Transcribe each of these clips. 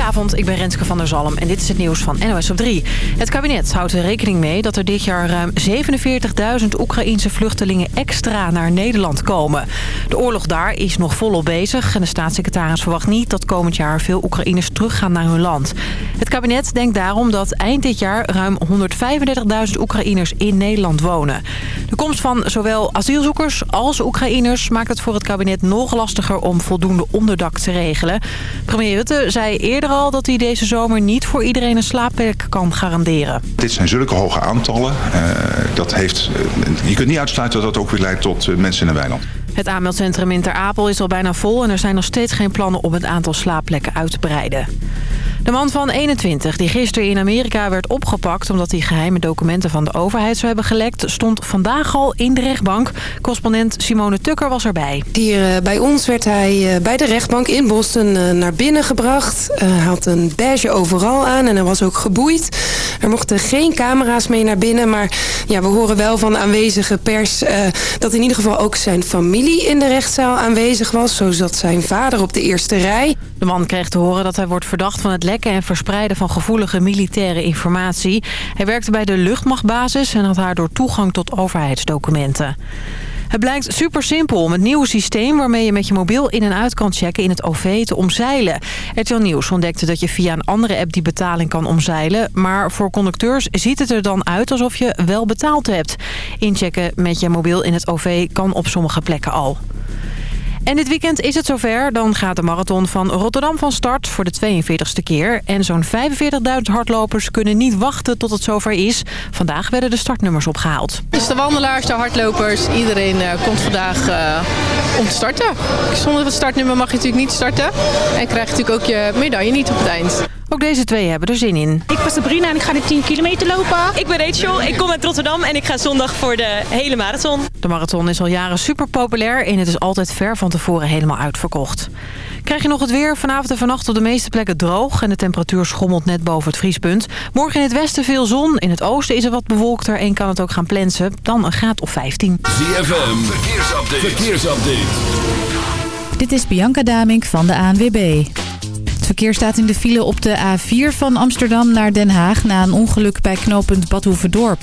Goedenavond, ik ben Renske van der Zalm en dit is het nieuws van NOS op 3. Het kabinet houdt er rekening mee dat er dit jaar ruim 47.000 Oekraïense vluchtelingen extra naar Nederland komen. De oorlog daar is nog volop bezig en de staatssecretaris verwacht niet dat komend jaar veel Oekraïners teruggaan naar hun land. Het kabinet denkt daarom dat eind dit jaar ruim 135.000 Oekraïners in Nederland wonen. De komst van zowel asielzoekers als Oekraïners maakt het voor het kabinet nog lastiger om voldoende onderdak te regelen. Premier Rutte zei eerder al dat hij deze zomer niet voor iedereen een slaapplek kan garanderen. Dit zijn zulke hoge aantallen. Uh, dat heeft, uh, je kunt niet uitsluiten dat dat ook weer leidt tot uh, mensen in een weiland. Het aanmeldcentrum in Ter Apel is al bijna vol en er zijn nog steeds geen plannen om het aantal slaapplekken uit te breiden. De man van 21, die gisteren in Amerika werd opgepakt... omdat hij geheime documenten van de overheid zou hebben gelekt... stond vandaag al in de rechtbank. Correspondent Simone Tukker was erbij. Hier bij ons werd hij bij de rechtbank in Boston naar binnen gebracht. Hij had een beige overal aan en hij was ook geboeid. Er mochten geen camera's mee naar binnen... maar ja, we horen wel van de aanwezige pers... Uh, dat in ieder geval ook zijn familie in de rechtszaal aanwezig was. Zo zat zijn vader op de eerste rij. De man kreeg te horen dat hij wordt verdacht van het lekken en verspreiden van gevoelige militaire informatie. Hij werkte bij de luchtmachtbasis en had daardoor toegang tot overheidsdocumenten. Het blijkt super simpel om het nieuwe systeem waarmee je met je mobiel in en uit kan checken in het OV te omzeilen. RTL Nieuws ontdekte dat je via een andere app die betaling kan omzeilen. Maar voor conducteurs ziet het er dan uit alsof je wel betaald hebt. Inchecken met je mobiel in het OV kan op sommige plekken al. En dit weekend is het zover. Dan gaat de marathon van Rotterdam van start voor de 42e keer. En zo'n 45.000 hardlopers kunnen niet wachten tot het zover is. Vandaag werden de startnummers opgehaald. Dus de wandelaars, de hardlopers, iedereen uh, komt vandaag uh, om te starten. Zonder het startnummer mag je natuurlijk niet starten. En krijg je natuurlijk ook je medaille niet op het eind. Ook deze twee hebben er zin in. Ik ben Sabrina en ik ga de 10 kilometer lopen. Ik ben Rachel, ik kom uit Rotterdam en ik ga zondag voor de hele marathon. De marathon is al jaren super populair en het is altijd ver van tevoren helemaal uitverkocht. Krijg je nog het weer? Vanavond en vannacht op de meeste plekken droog... en de temperatuur schommelt net boven het vriespunt. Morgen in het westen veel zon. In het oosten is het wat bewolkter en kan het ook gaan plensen. Dan een graad of 15. ZFM, verkeersupdate. verkeersupdate. Dit is Bianca Damink van de ANWB. Het verkeer staat in de file op de A4 van Amsterdam naar Den Haag... na een ongeluk bij knooppunt Badhoevedorp.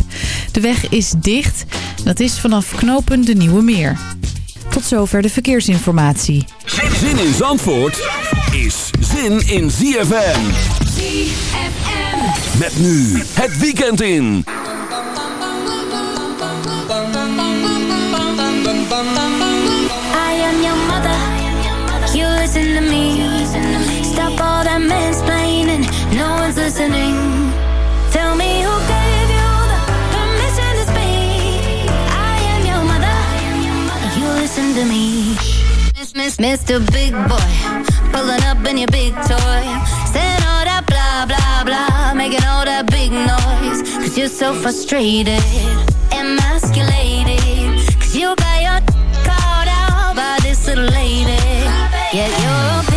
De weg is dicht. Dat is vanaf knooppunt de Nieuwe Meer. Tot zover de verkeersinformatie. Zin in Zandvoort is zin in ZFM. ZFM. Met nu het weekend in. Mr. Big Boy. Pulling up in your big toy. Saying all that blah, blah, blah. Making all that big noise. Cause you're so frustrated. Emasculated. Cause you got your called out by this little lady. Yet your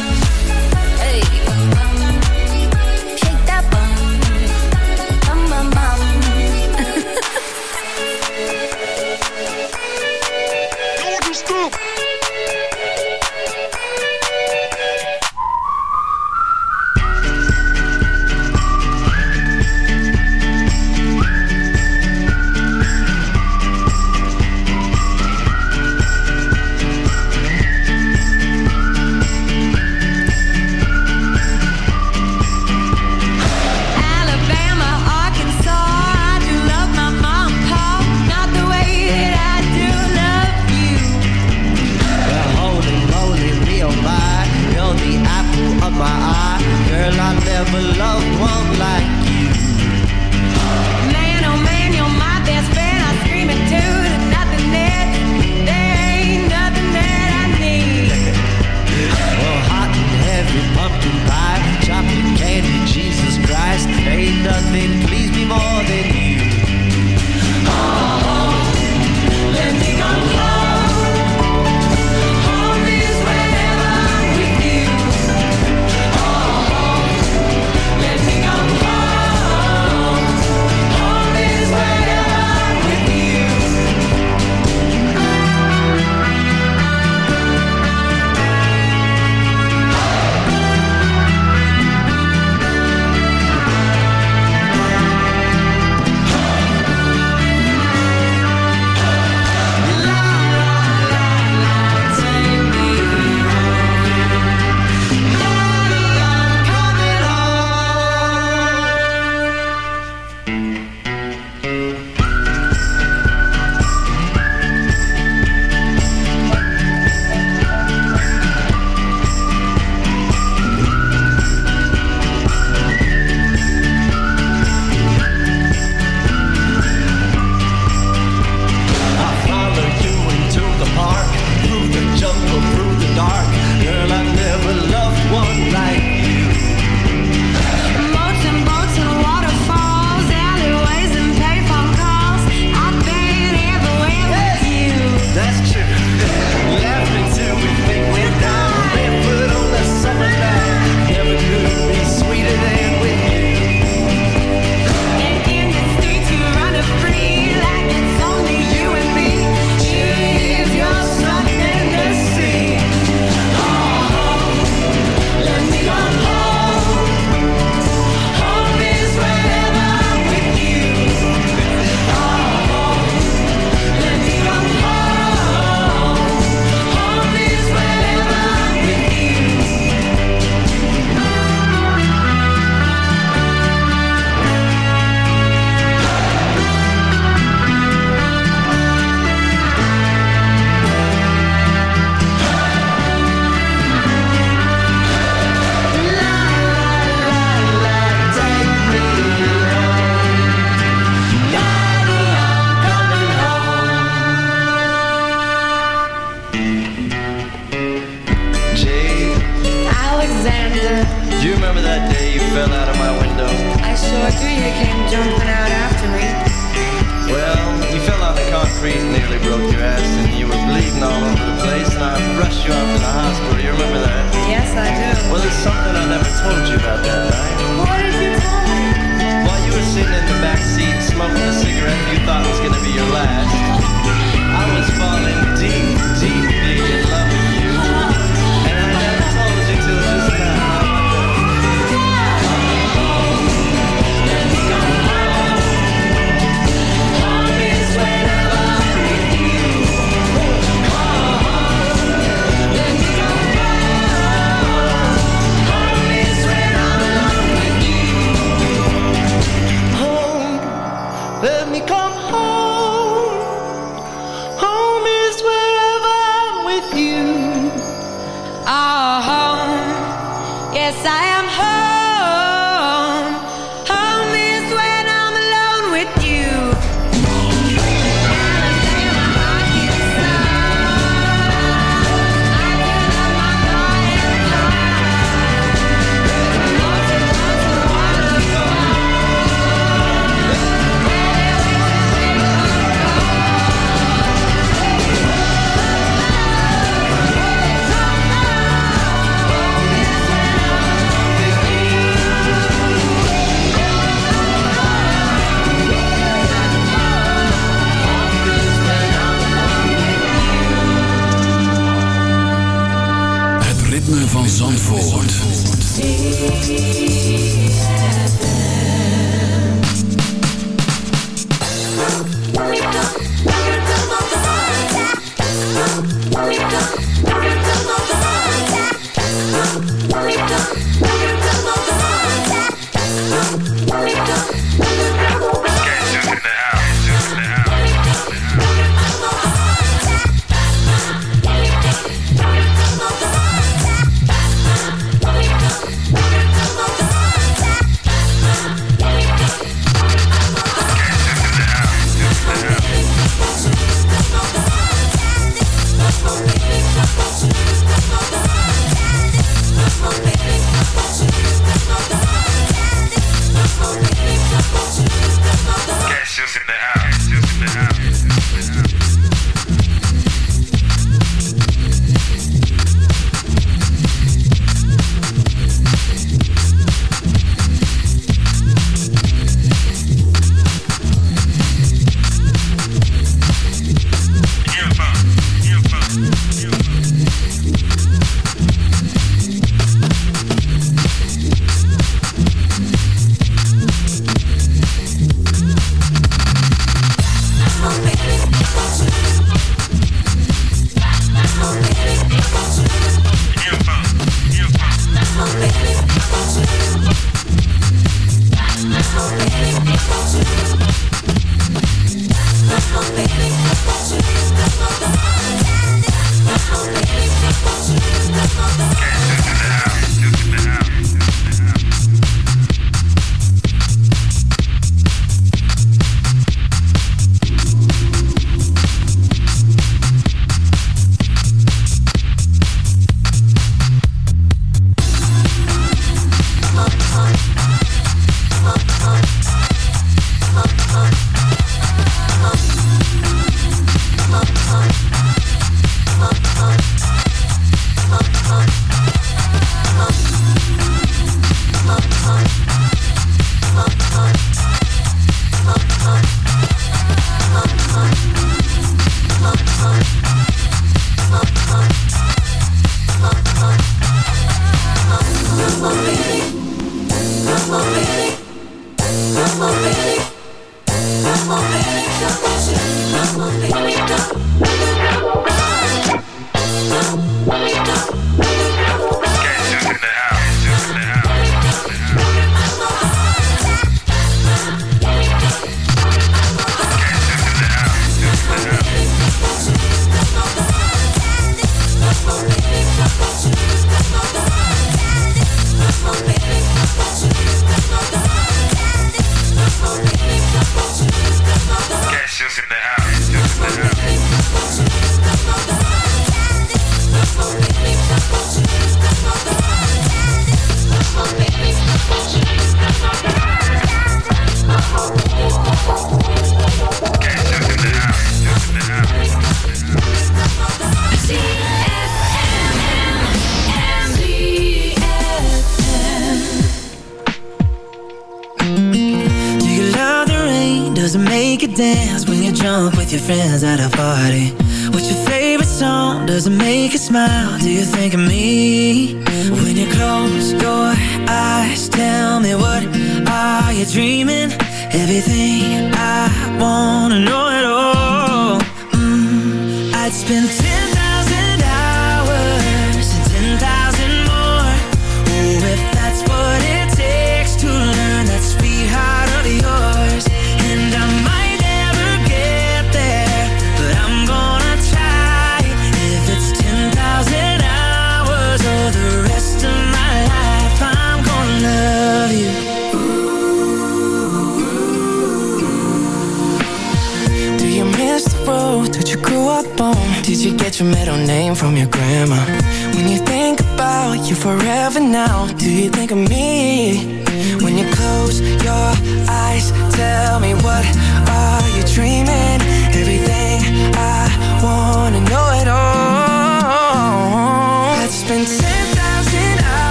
inside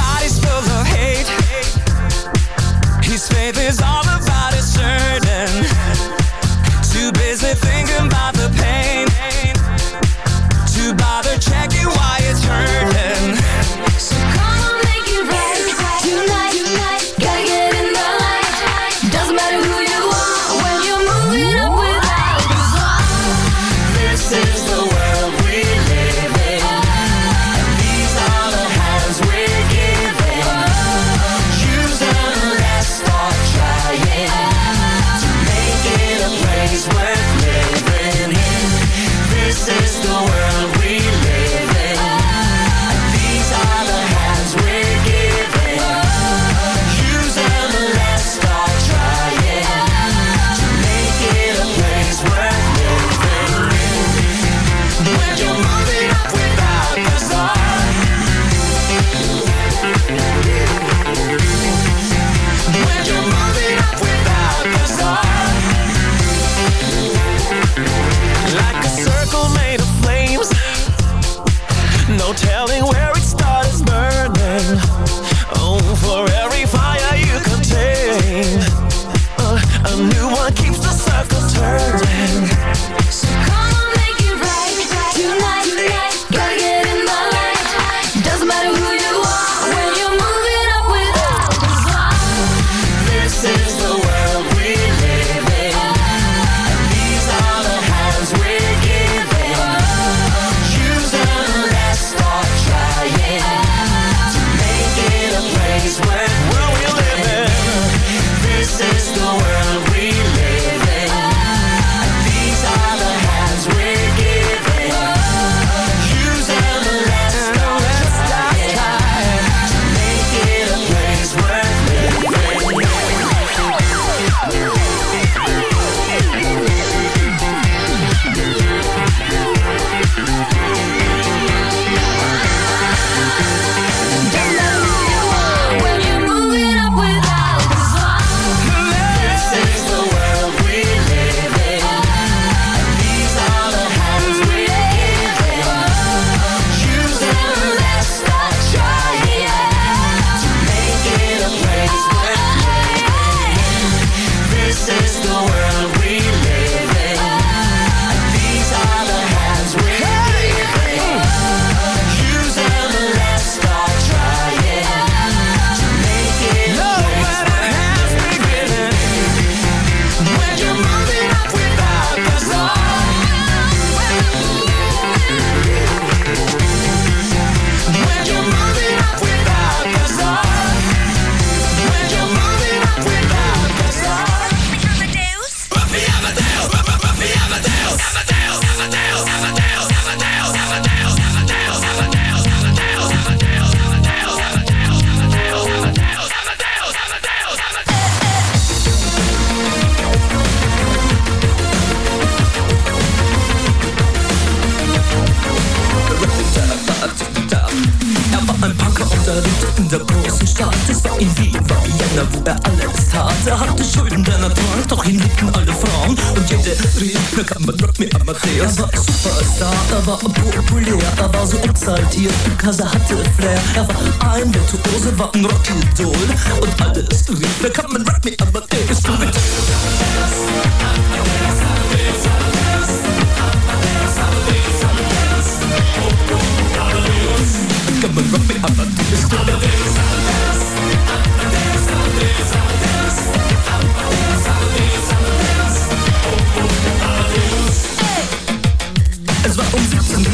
body's full of hate. His faith is Hause war ein Rockidol und alles rief, da kann man Rock me, aber der ist. Come and rock me, I'm a dance. I'm a dance, I'm a dance, dance, dance.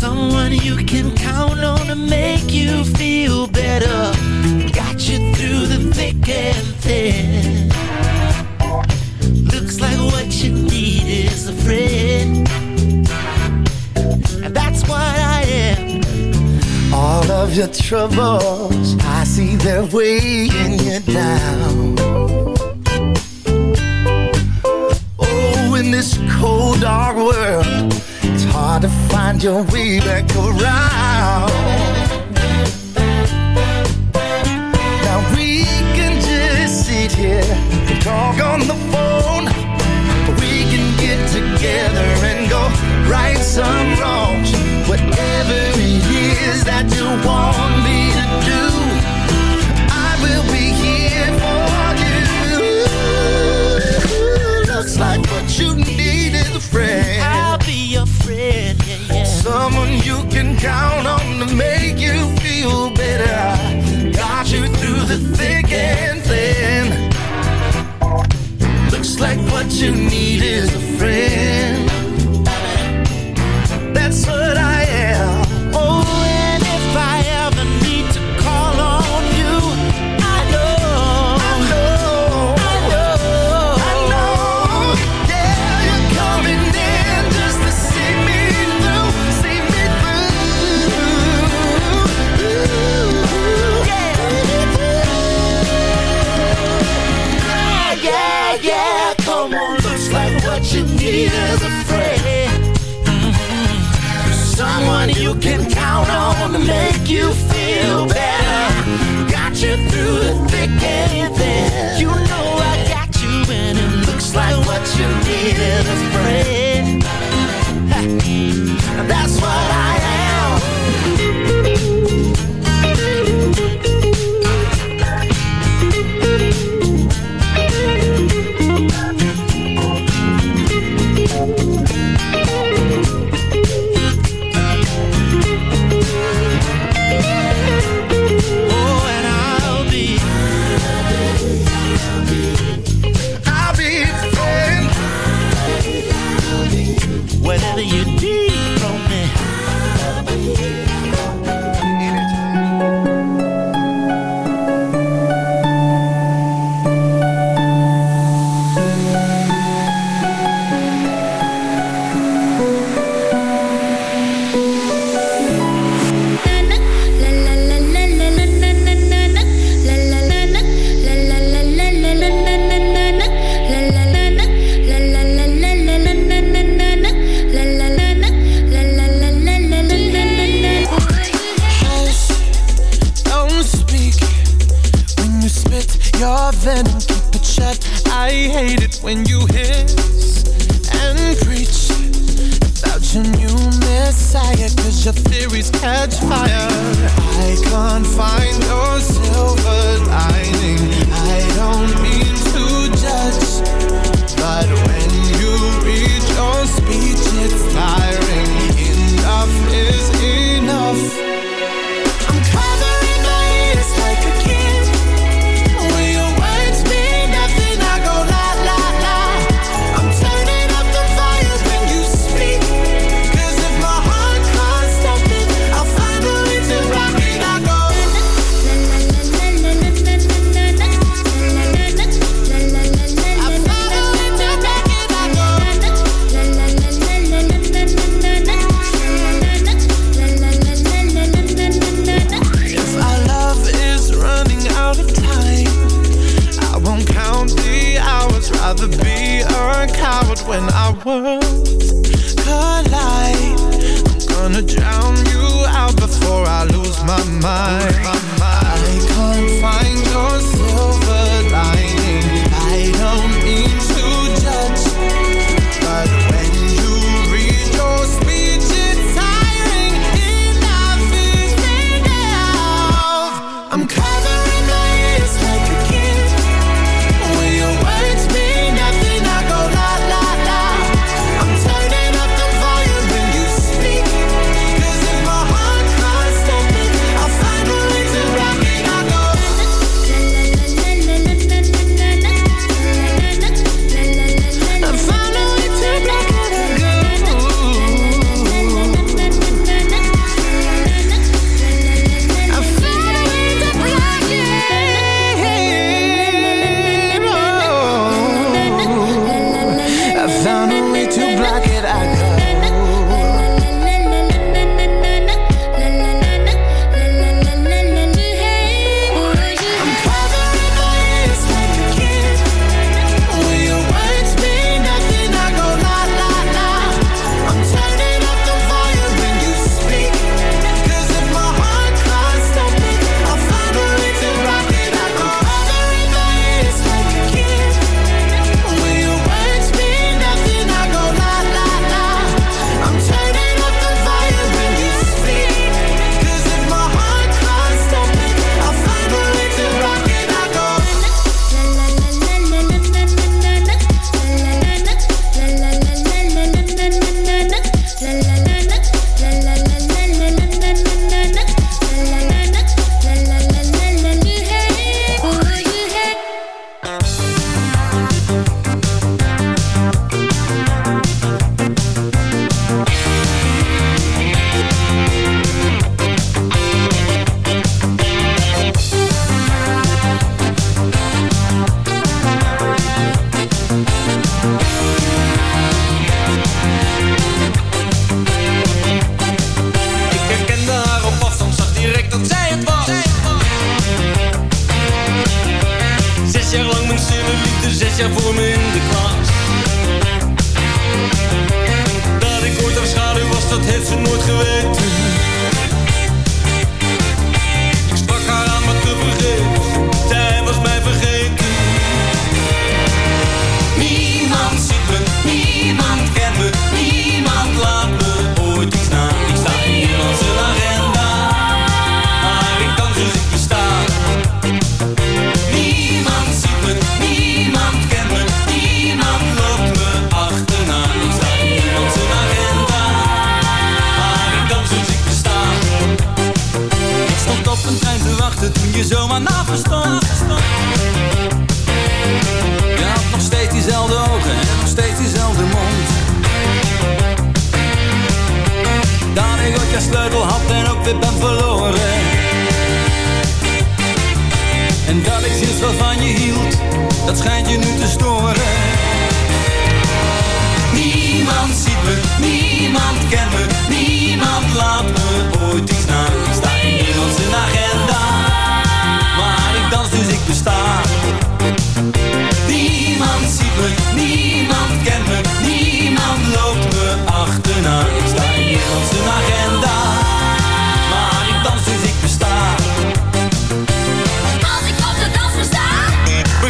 Someone you can count on to make you feel better. Got you through the thick and thin. Looks like what you need is a friend. And that's what I am. All of your troubles, I see they're weighing you down. Oh, in this cold, dark world, hard to find your way back around. Now we can just sit here and talk on the phone. We can get together and go right some wrongs. Whatever it is that you want me to do, I will be here for you. Looks like what you need is a friend. I'll be your friend. Someone you can count on to make you feel better. Got you through the thick and thin. Looks like what you need is a friend. Make you feel better. Got you through the thick and thin. You Dat je sleutel had en ook weer ben verloren. En dat ik sinds wat van je hield, dat schijnt je nu te storen. Niemand ziet me, niemand kent me, niemand laat me ooit iets na.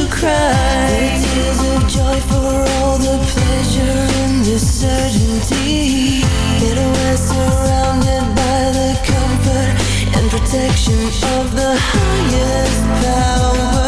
The tears of joy for all the pleasure and the certainty we're surrounded by the comfort and protection of the highest power.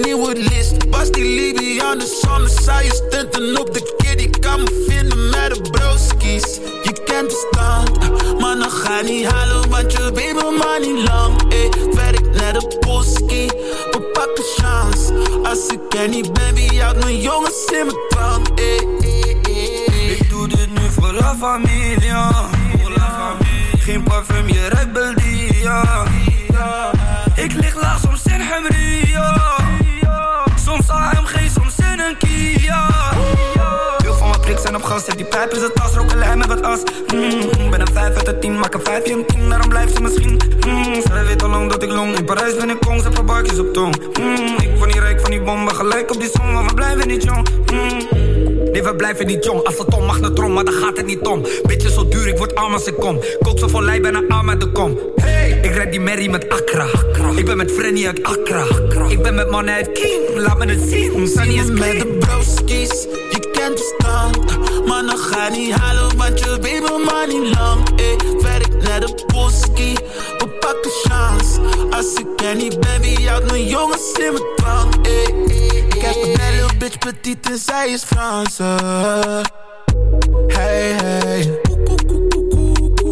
nieuwe list. pas die saai zonder saaie stunten op de kid. Ik kan me vinden met de broskies. Je kent de stand, maar nog ga niet halen, want je weet me niet lang. Werk werk net een op we pakken chance. Als ik er niet ben, wie houdt mijn jongens in mijn trant? Ik doe dit nu voor la familia. Geen parfum, je rebel die. Ik lig laag soms op gas, zet die pijp in zijn tas, roken lijn met wat as mm, Ben een 5 uit de 10, maak een 5 een 10, daarom blijft ze misschien mm, Zij weet al lang dat ik long, in Parijs ben ik kong, zet paar barkjes op tong mm, Ik van die rijk van die bommen, gelijk op die song, maar we blijven niet jong mm. Nee, we blijven niet jong. Als het om mag naar trom, maar dan gaat het niet om. Beetje zo duur, ik word arm als ik kom. Kook zo van lij, bijna arm uit de kom. Hey, ik red die Mary met Accra. Ik ben met Frenny uit Accra. Ik ben met mannen uit King, laat me het zien. Sunny is met de broskies, je kent de stand. Dan ga niet halen, want je weet maar niet lang. Eh, werk naar de boski, we pakken chance. Als ik er niet ben, wie houdt mijn jongens in mijn dwang? Eh, ik heb een belle bitch petite en zij is Franse. Hey, hey.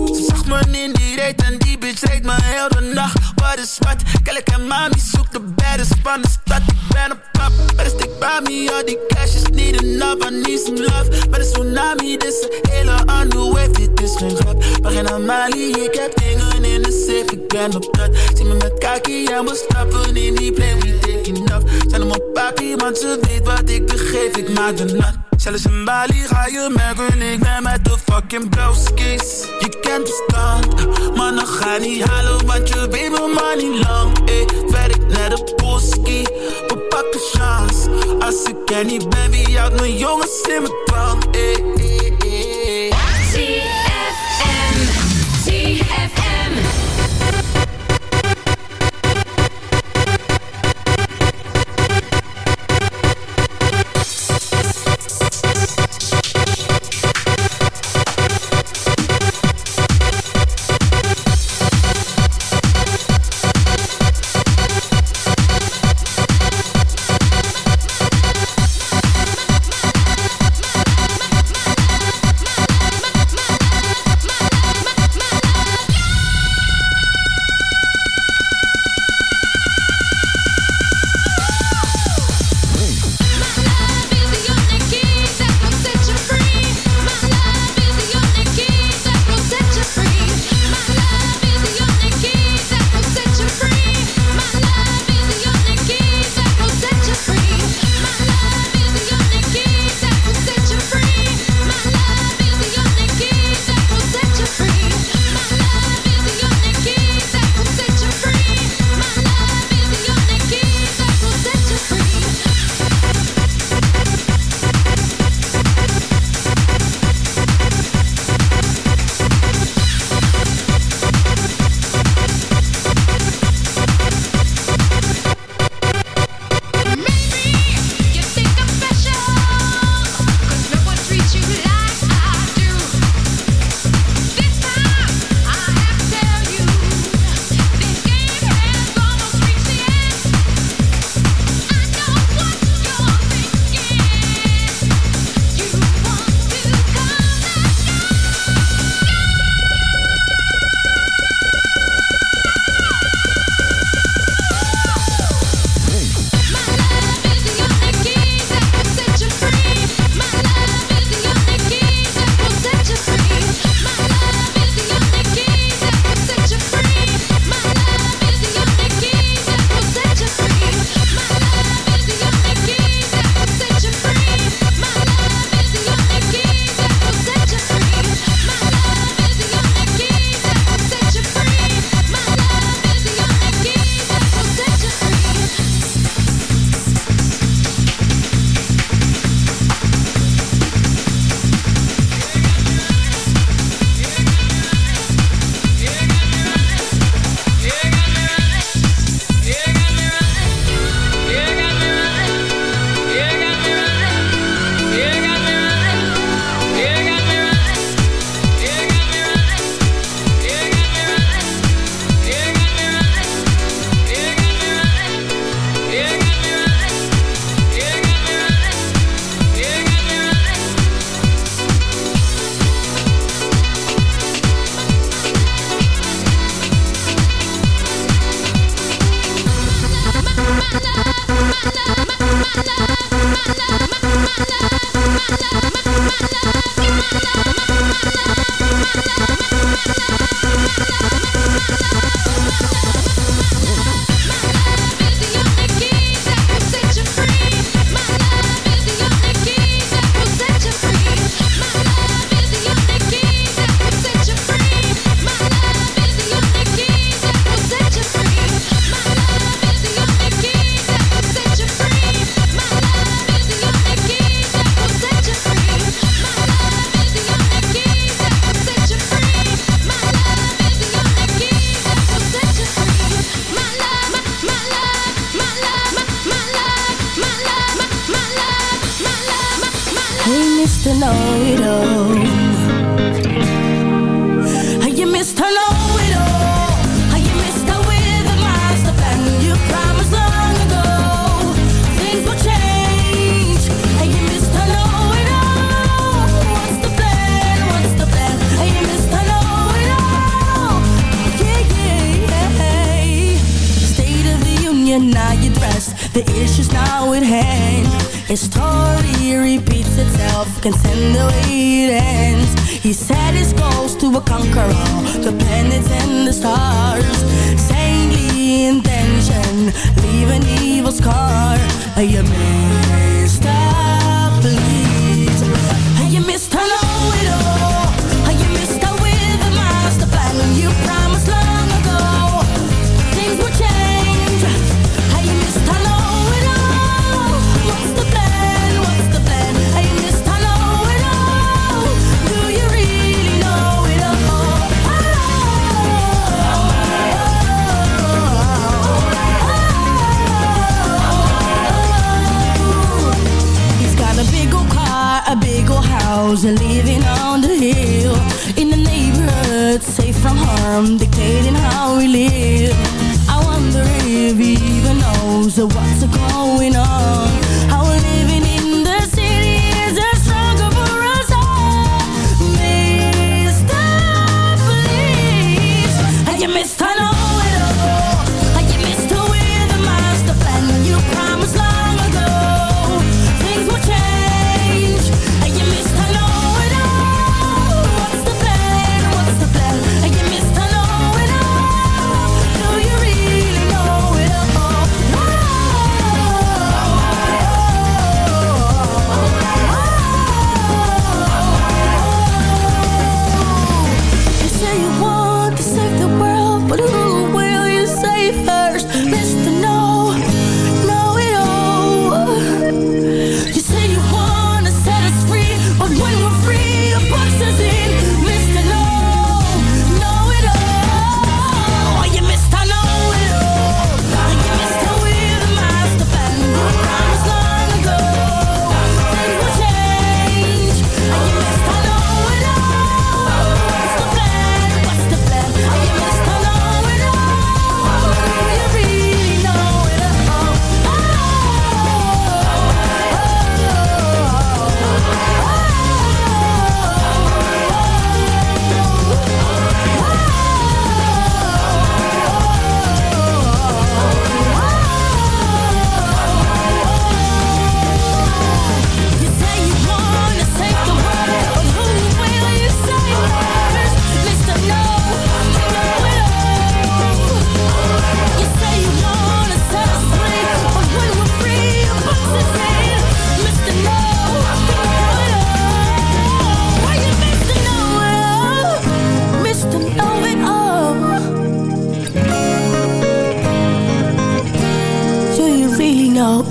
Ze zag me in die reet en die bitch reed me heel de nacht. Wat is wat? Kijk en mami zoekt de baddest van de stad. Ik ben een pap, maar de stick bij me. Al die cash is niet enough, I need some love. Maar de tsunami, dit is een hele andere wave. Dit is geen grap, maar geen Amali. Ik heb dingen in de safe, ik ben op dat. Zie me met kaki en we stappen in die plane. We taking off. Zijn hem op papi, want ze weet wat ik begeef. Ik maak de nat. Zelfs in Bali ga je merken, ik ben met de fucking broskies. Je kent de stand, maar dan ga niet halen, want je weet me maar niet lang. Eh, werk naar de boski, we pakken chance. Als ik er niet ben, wie houdt mijn jongens in mijn dwang?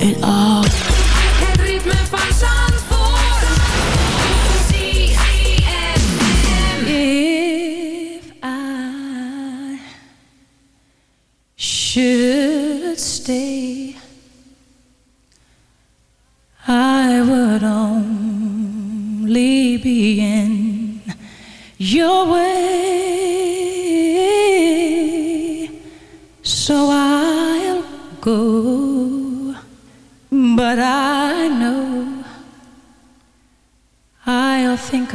it all